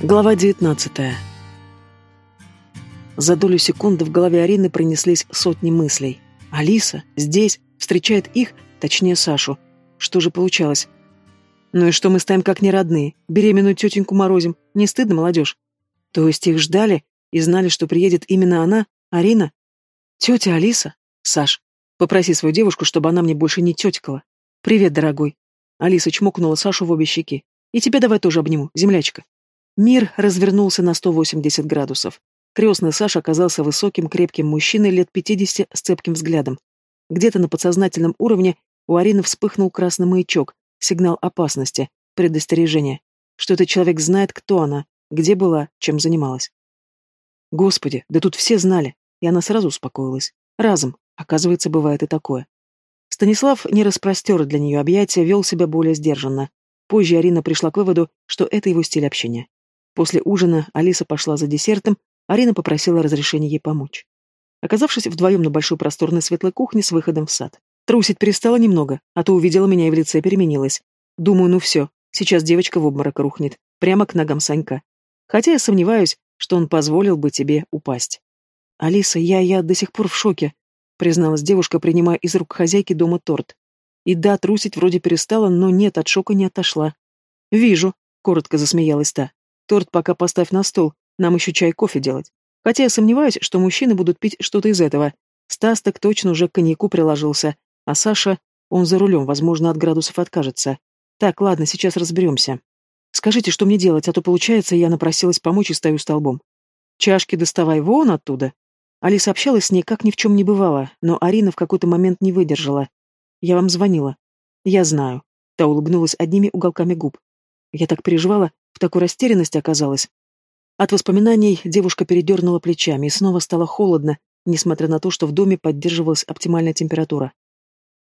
Глава 19. За долю секунды в голове Арины пронеслись сотни мыслей. Алиса здесь встречает их, точнее Сашу. Что же получалось? Ну и что мы стоим как неродные, беременную тетеньку морозим? Не стыдно, молодежь? То есть их ждали и знали, что приедет именно она, Арина? Тетя Алиса? Саш, попроси свою девушку, чтобы она мне больше не теткала. Привет, дорогой. Алиса чмокнула Сашу в обе щеки. И тебя давай тоже обниму, землячка. Мир развернулся на 180 градусов. Крестный Саша оказался высоким, крепким мужчиной лет 50 с цепким взглядом. Где-то на подсознательном уровне у Арины вспыхнул красный маячок, сигнал опасности, предостережение, что этот человек знает, кто она, где была, чем занималась. Господи, да тут все знали, и она сразу успокоилась. Разом, оказывается, бывает и такое. Станислав не распростер для нее объятия, вел себя более сдержанно. Позже Арина пришла к выводу, что это его стиль общения. После ужина Алиса пошла за десертом, Арина попросила разрешения ей помочь. Оказавшись вдвоем на большой просторной светлой кухне с выходом в сад. Трусить перестала немного, а то увидела меня и в лице переменилась. Думаю, ну все, сейчас девочка в обморок рухнет, прямо к ногам Санька. Хотя я сомневаюсь, что он позволил бы тебе упасть. «Алиса, я, я до сих пор в шоке», — призналась девушка, принимая из рук хозяйки дома торт. И да, трусить вроде перестала, но нет, от шока не отошла. «Вижу», — коротко засмеялась та. Торт пока поставь на стол, нам еще чай кофе делать. Хотя я сомневаюсь, что мужчины будут пить что-то из этого. Стас так точно уже к коньяку приложился, а Саша, он за рулем, возможно, от градусов откажется. Так, ладно, сейчас разберемся. Скажите, что мне делать, а то, получается, я напросилась помочь и стою столбом. Чашки доставай вон оттуда. Алиса общалась с ней, как ни в чем не бывало, но Арина в какой-то момент не выдержала. Я вам звонила. Я знаю. Та улыбнулась одними уголками губ. Я так переживала, в такой растерянности оказалась. От воспоминаний девушка передернула плечами, и снова стало холодно, несмотря на то, что в доме поддерживалась оптимальная температура.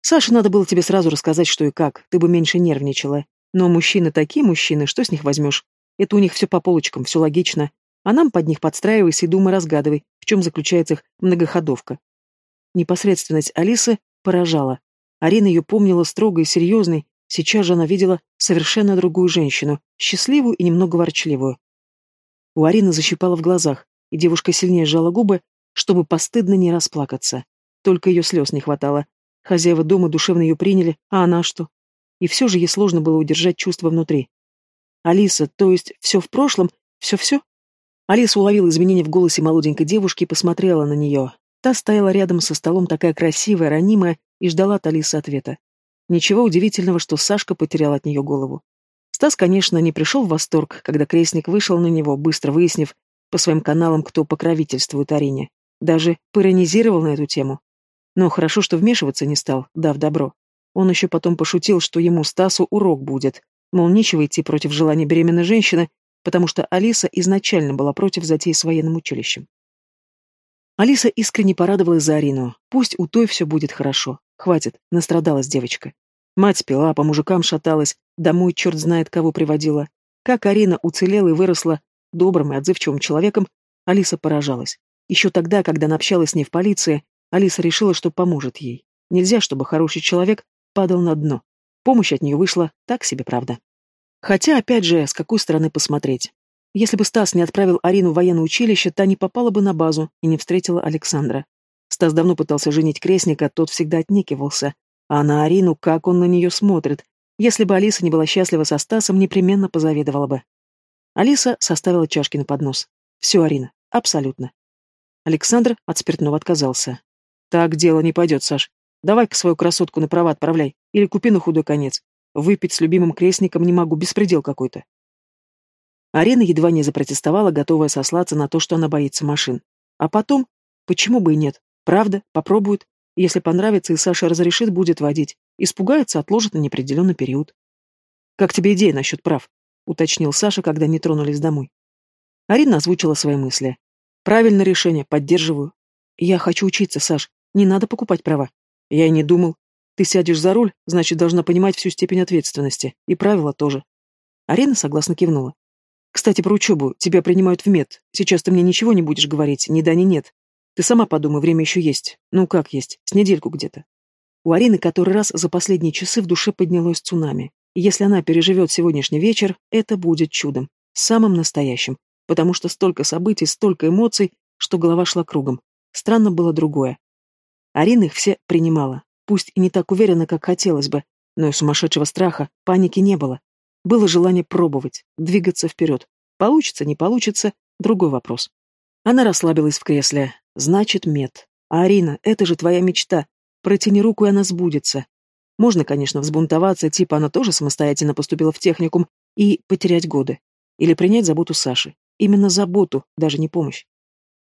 «Саше надо было тебе сразу рассказать, что и как, ты бы меньше нервничала. Но мужчины такие мужчины, что с них возьмешь? Это у них все по полочкам, все логично. А нам под них подстраивайся и думай, разгадывай, в чем заключается их многоходовка». Непосредственность Алисы поражала. Арина ее помнила строгой серьезной, Сейчас же она видела совершенно другую женщину, счастливую и немного ворчливую. У Арины защипала в глазах, и девушка сильнее сжала губы, чтобы постыдно не расплакаться. Только ее слез не хватало. Хозяева дома душевно ее приняли, а она что? И все же ей сложно было удержать чувства внутри. Алиса, то есть все в прошлом, все-все? Алиса уловила изменения в голосе молоденькой девушки и посмотрела на нее. Та стояла рядом со столом, такая красивая, ранимая, и ждала от Алисы ответа. Ничего удивительного, что Сашка потерял от нее голову. Стас, конечно, не пришел в восторг, когда крестник вышел на него, быстро выяснив по своим каналам, кто покровительствует Арине. Даже поиронизировал на эту тему. Но хорошо, что вмешиваться не стал, дав добро. Он еще потом пошутил, что ему, Стасу, урок будет. Мол, нечего идти против желания беременной женщины, потому что Алиса изначально была против затеи с военным училищем. Алиса искренне порадовалась за Арину. Пусть у той все будет хорошо. Хватит, настрадалась девочка. Мать пила, по мужикам шаталась, домой черт знает кого приводила. Как Арина уцелела и выросла добрым и отзывчивым человеком, Алиса поражалась. Еще тогда, когда она общалась с ней в полиции, Алиса решила, что поможет ей. Нельзя, чтобы хороший человек падал на дно. Помощь от нее вышла так себе, правда. Хотя, опять же, с какой стороны посмотреть. Если бы Стас не отправил Арину в военное училище, та не попала бы на базу и не встретила Александра. Стас давно пытался женить крестника, тот всегда отнекивался. А на Арину, как он на нее смотрит. Если бы Алиса не была счастлива со Стасом, непременно позавидовала бы. Алиса составила чашки на поднос. Все, Арина, абсолютно. Александр от спиртного отказался. Так дело не пойдет, Саш. Давай-ка свою красотку на права отправляй. Или купи на худой конец. Выпить с любимым крестником не могу, беспредел какой-то. Арина едва не запротестовала, готовая сослаться на то, что она боится машин. А потом, почему бы и нет? Правда, попробует. Если понравится и Саша разрешит, будет водить. Испугается, отложит на неопределенный период. «Как тебе идея насчет прав?» — уточнил Саша, когда не тронулись домой. Арина озвучила свои мысли. «Правильное решение, поддерживаю. Я хочу учиться, Саш. Не надо покупать права. Я и не думал. Ты сядешь за руль, значит, должна понимать всю степень ответственности. И правила тоже». Арина согласно кивнула. «Кстати, про учебу. Тебя принимают в мед. Сейчас ты мне ничего не будешь говорить, ни да, ни нет. Ты сама подумай, время еще есть. Ну как есть, с недельку где-то. У Арины который раз за последние часы в душе поднялось цунами. И если она переживет сегодняшний вечер, это будет чудом. самым настоящим, потому что столько событий, столько эмоций, что голова шла кругом. Странно было другое. Арина их все принимала, пусть и не так уверенно, как хотелось бы, но и сумасшедшего страха, паники не было. Было желание пробовать, двигаться вперед. Получится, не получится, другой вопрос. Она расслабилась в кресле. Значит, мед. Арина, это же твоя мечта. Протяни руку, и она сбудется. Можно, конечно, взбунтоваться, типа она тоже самостоятельно поступила в техникум, и потерять годы. Или принять заботу Саши. Именно заботу, даже не помощь.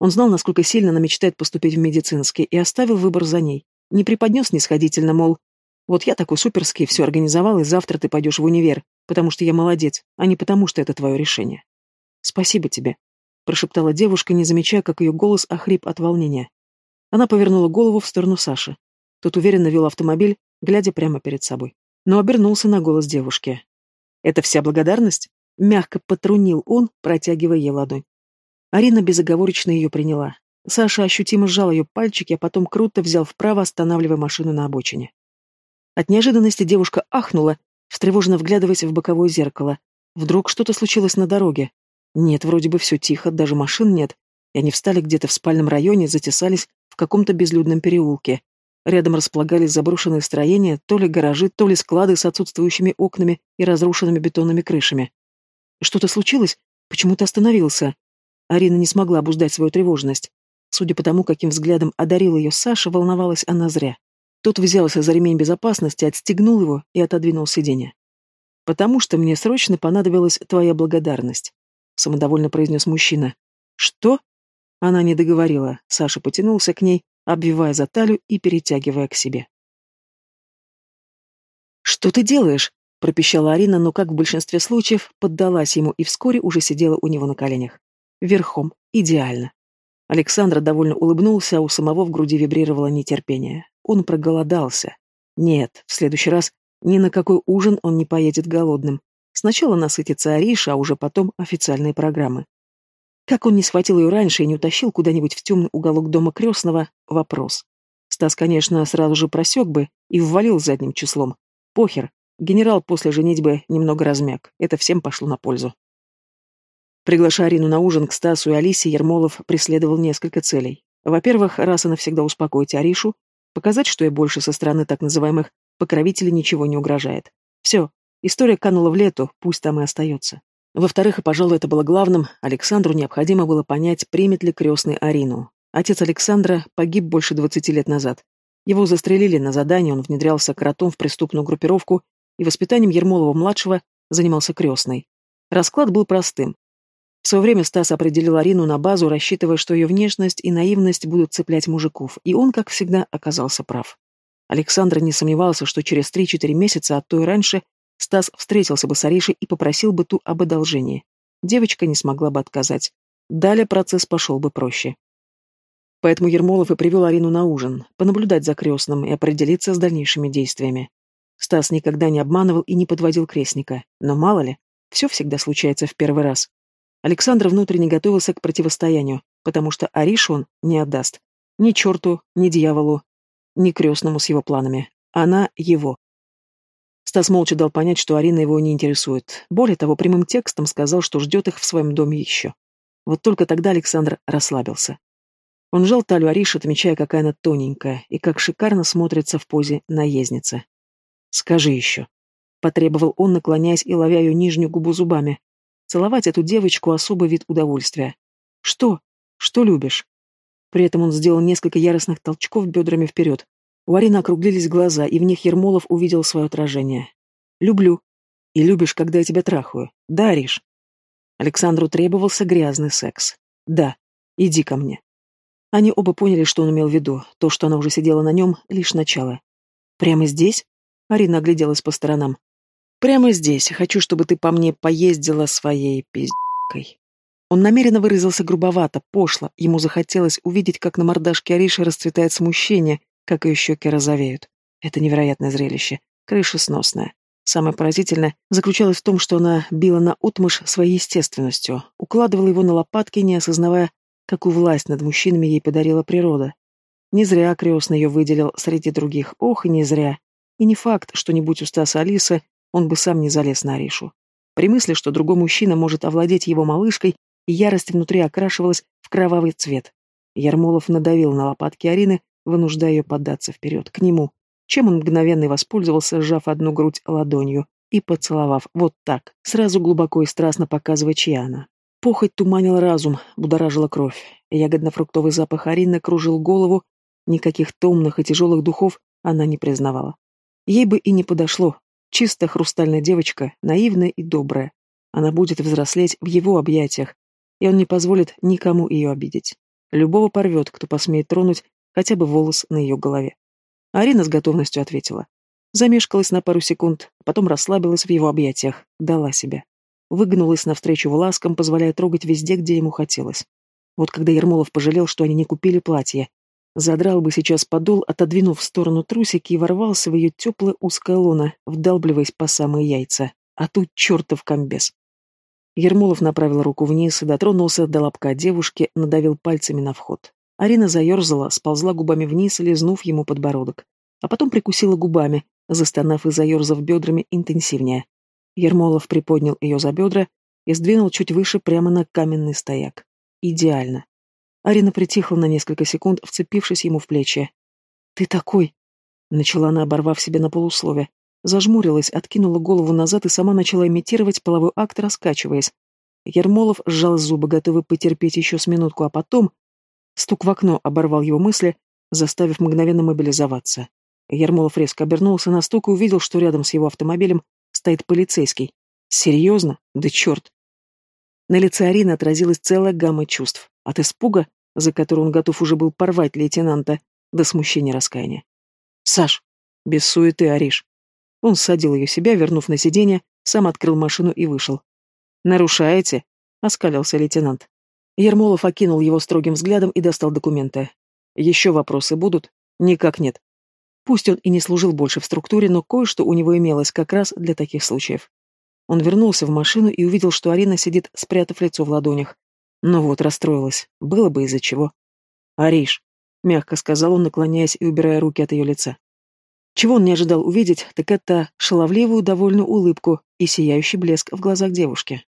Он знал, насколько сильно она мечтает поступить в медицинский, и оставил выбор за ней. Не преподнес нисходительно, мол, вот я такой суперский, все организовал, и завтра ты пойдешь в универ, потому что я молодец, а не потому что это твое решение. Спасибо тебе, прошептала девушка, не замечая, как ее голос охрип от волнения. Она повернула голову в сторону Саши. Тот уверенно вел автомобиль, глядя прямо перед собой. Но обернулся на голос девушки. «Это вся благодарность?» Мягко потрунил он, протягивая ей ладонь. Арина безоговорочно ее приняла. Саша ощутимо сжал ее пальчики, а потом круто взял вправо, останавливая машину на обочине. От неожиданности девушка ахнула, встревоженно вглядываясь в боковое зеркало. Вдруг что-то случилось на дороге. Нет, вроде бы все тихо, даже машин нет. И они встали где-то в спальном районе, затесались в каком-то безлюдном переулке. Рядом располагались заброшенные строения, то ли гаражи, то ли склады с отсутствующими окнами и разрушенными бетонными крышами. Что-то случилось? Почему ты остановился? Арина не смогла обуздать свою тревожность. Судя по тому, каким взглядом одарил ее Саша, волновалась она зря. Тот взялся за ремень безопасности, отстегнул его и отодвинул сиденье. «Потому что мне срочно понадобилась твоя благодарность», — самодовольно произнес мужчина. «Что?» Она не договорила. Саша потянулся к ней, обвивая за талию и перетягивая к себе. «Что ты делаешь?» — пропищала Арина, но, как в большинстве случаев, поддалась ему и вскоре уже сидела у него на коленях. Верхом. Идеально. Александр довольно улыбнулся, а у самого в груди вибрировало нетерпение. Он проголодался. Нет, в следующий раз ни на какой ужин он не поедет голодным. Сначала насытится Ариша, а уже потом официальные программы. Как он не схватил ее раньше и не утащил куда-нибудь в темный уголок дома крестного — вопрос. Стас, конечно, сразу же просек бы и ввалил задним числом. Похер. Генерал после женитьбы немного размяк. Это всем пошло на пользу. Приглашая Арину на ужин к Стасу и Алисе, Ермолов преследовал несколько целей. Во-первых, раз и навсегда успокоить Аришу, показать, что и больше со стороны так называемых покровителей ничего не угрожает. Все, история канула в лету, пусть там и остается. Во-вторых, и, пожалуй, это было главным, Александру необходимо было понять, примет ли крестный Арину. Отец Александра погиб больше двадцати лет назад. Его застрелили на задании, он внедрялся кротом в преступную группировку, и воспитанием Ермолова-младшего занимался крестный. Расклад был простым. В свое время Стас определил Арину на базу, рассчитывая, что ее внешность и наивность будут цеплять мужиков, и он, как всегда, оказался прав. Александр не сомневался, что через три-четыре месяца, а то и раньше, Стас встретился бы с Аришей и попросил бы ту об одолжении. Девочка не смогла бы отказать. Далее процесс пошел бы проще. Поэтому Ермолов и привел Арину на ужин, понаблюдать за крестным и определиться с дальнейшими действиями. Стас никогда не обманывал и не подводил крестника, но мало ли, все всегда случается в первый раз. Александр внутренне готовился к противостоянию, потому что Аришу он не отдаст. Ни черту, ни дьяволу, ни крестному с его планами. Она его. Стас молча дал понять, что Арина его не интересует. Более того, прямым текстом сказал, что ждет их в своем доме еще. Вот только тогда Александр расслабился. Он жал талию Ариши, отмечая, какая она тоненькая и как шикарно смотрится в позе наездницы. «Скажи еще», — потребовал он, наклоняясь и ловя ее нижнюю губу зубами. Целовать эту девочку — особый вид удовольствия. «Что? Что любишь?» При этом он сделал несколько яростных толчков бедрами вперед, у Арины округлились глаза, и в них Ермолов увидел свое отражение. «Люблю. И любишь, когда я тебя трахаю. Да, Ариш?» Александру требовался грязный секс. «Да. Иди ко мне». Они оба поняли, что он имел в виду. То, что она уже сидела на нем, лишь начало. «Прямо здесь?» Арина огляделась по сторонам. «Прямо здесь. Хочу, чтобы ты по мне поездила своей пиздкой». Он намеренно выразился грубовато, пошло. Ему захотелось увидеть, как на мордашке Ариши расцветает смущение, как ее щеки розовеют. Это невероятное зрелище. Крыша сносная. Самое поразительное заключалось в том, что она била на утмышь своей естественностью, укладывала его на лопатки, не осознавая, какую власть над мужчинами ей подарила природа. Не зря крестный ее выделил среди других, ох, и не зря. И не факт, что не будь у Стаса Алисы, он бы сам не залез на Аришу. При мысли, что другой мужчина может овладеть его малышкой, ярость внутри окрашивалась в кровавый цвет. Ермолов надавил на лопатки Арины, вынуждая ее поддаться вперед, к нему, чем он мгновенно воспользовался, сжав одну грудь ладонью и поцеловав вот так, сразу глубоко и страстно показывая, чья она. Похоть туманила разум, будоражила кровь. Ягодно-фруктовый запах Арины кружил голову, никаких томных и тяжелых духов она не признавала. Ей бы и не подошло. Чисто хрустальная девочка, наивная и добрая. Она будет взрослеть в его объятиях, и он не позволит никому ее обидеть. Любого порвет, кто посмеет тронуть хотя бы волос на ее голове. Арина с готовностью ответила. Замешкалась на пару секунд, потом расслабилась в его объятиях, дала себя. Выгнулась навстречу ласкам, позволяя трогать везде, где ему хотелось. Вот когда Ермолов пожалел, что они не купили платье. Задрал бы сейчас подол, отодвинув в сторону трусики и ворвался в ее теплое узкое лоно, вдалбливаясь по самые яйца. А тут чертов комбез. Ермолов направил руку вниз дотронулся до лобка девушки, надавил пальцами на вход. Арина заерзала, сползла губами вниз, лизнув ему подбородок. А потом прикусила губами, застонав и заерзав бедрами интенсивнее. Ермолов приподнял ее за бедра и сдвинул чуть выше прямо на каменный стояк. Идеально. Арина притихла на несколько секунд, вцепившись ему в плечи. «Ты такой!» Начала она, оборвав себя на полуслове. Зажмурилась, откинула голову назад и сама начала имитировать половой акт, раскачиваясь. Ермолов сжал зубы, готовый потерпеть еще с минутку, а потом... Стук в окно оборвал его мысли, заставив мгновенно мобилизоваться. Ермолов резко обернулся на стук и увидел, что рядом с его автомобилем стоит полицейский. Серьезно? Да черт! На лице Арины отразилась целая гамма чувств. От испуга, за который он готов уже был порвать лейтенанта, до смущения раскаяния. «Саш!» Без суеты, Ариш. Он садил ее себя, вернув на сиденье, сам открыл машину и вышел. «Нарушаете?» — оскалился лейтенант. Ермолов окинул его строгим взглядом и достал документы. «Еще вопросы будут?» «Никак нет». Пусть он и не служил больше в структуре, но кое-что у него имелось как раз для таких случаев. Он вернулся в машину и увидел, что Арина сидит, спрятав лицо в ладонях. Ну вот, расстроилась. Было бы из-за чего. «Ариш», — мягко сказал он, наклоняясь и убирая руки от ее лица. Чего он не ожидал увидеть, так это шаловливую довольную улыбку и сияющий блеск в глазах девушки.